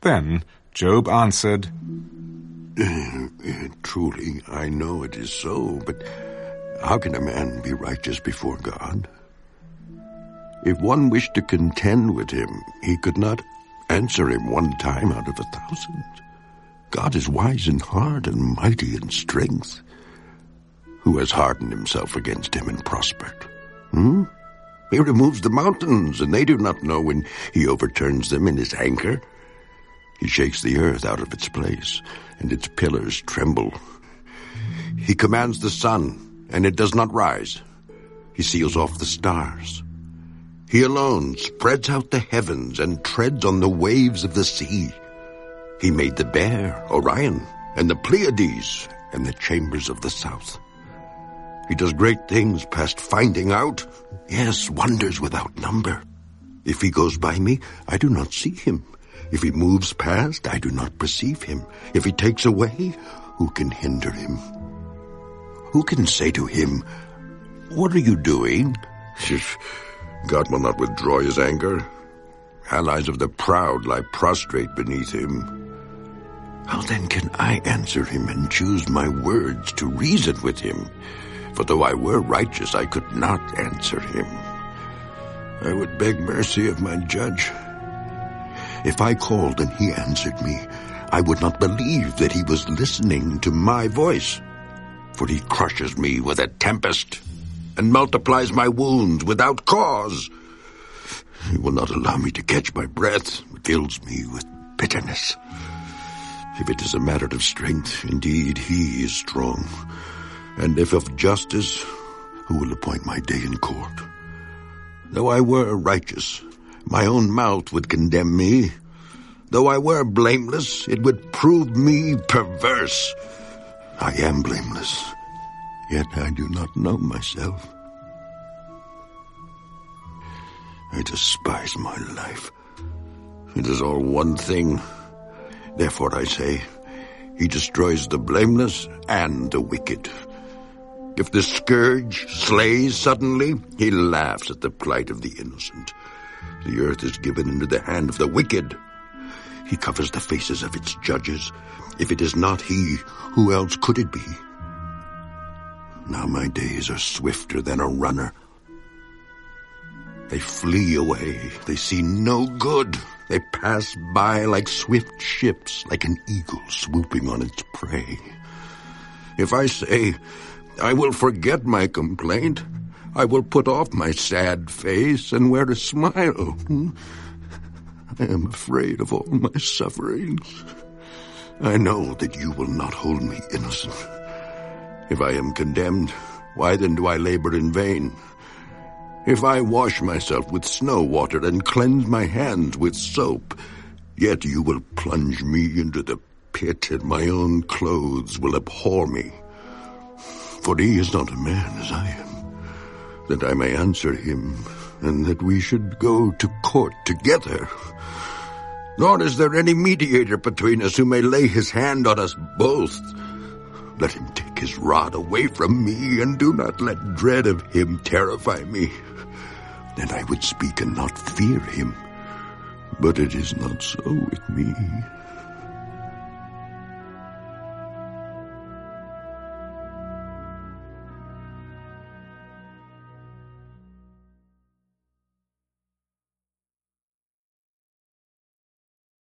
Then Job answered, Truly, I know it is so, but how can a man be righteous before God? If one wished to contend with him, he could not answer him one time out of a thousand. God is wise in heart and mighty in strength. Who has hardened himself against him and prospered? Hmm? He removes the mountains, and they do not know when he overturns them in his anger. He shakes the earth out of its place, and its pillars tremble. He commands the sun, and it does not rise. He seals off the stars. He alone spreads out the heavens and treads on the waves of the sea. He made the bear, Orion, and the Pleiades, and the chambers of the south. He does great things past finding out. Yes, wonders without number. If he goes by me, I do not see him. If he moves past, I do not perceive him. If he takes away, who can hinder him? Who can say to him, What are you doing? God will not withdraw his anger. Allies of the proud lie prostrate beneath him. How then can I answer him and choose my words to reason with him? For though I were righteous, I could not answer him. I would beg mercy of my judge. If I called and he answered me, I would not believe that he was listening to my voice. For he crushes me with a tempest and multiplies my wounds without cause. He will not allow me to catch my breath, fills me with bitterness. If it is a matter of strength, indeed he is strong. And if of justice, who will appoint my day in court? Though I were righteous, my own mouth would condemn me. Though I were blameless, it would prove me perverse. I am blameless, yet I do not know myself. I despise my life. It is all one thing. Therefore I say, he destroys the blameless and the wicked. If the scourge slays suddenly, he laughs at the plight of the innocent. The earth is given into the hand of the wicked. He covers the faces of its judges. If it is not he, who else could it be? Now my days are swifter than a runner. They flee away. They see no good. They pass by like swift ships, like an eagle swooping on its prey. If I say, I will forget my complaint, I will put off my sad face and wear a smile. I am afraid of all my sufferings. I know that you will not hold me innocent. If I am condemned, why then do I labor in vain? If I wash myself with snow water and cleanse my hands with soap, yet you will plunge me into the pit and my own clothes will abhor me. For he is not a man as I am, that I may answer him, and that we should go to court together. Nor is there any mediator between us who may lay his hand on us both. Let him take his rod away from me, and do not let dread of him terrify me then I would speak and not fear him. But it is not so with me.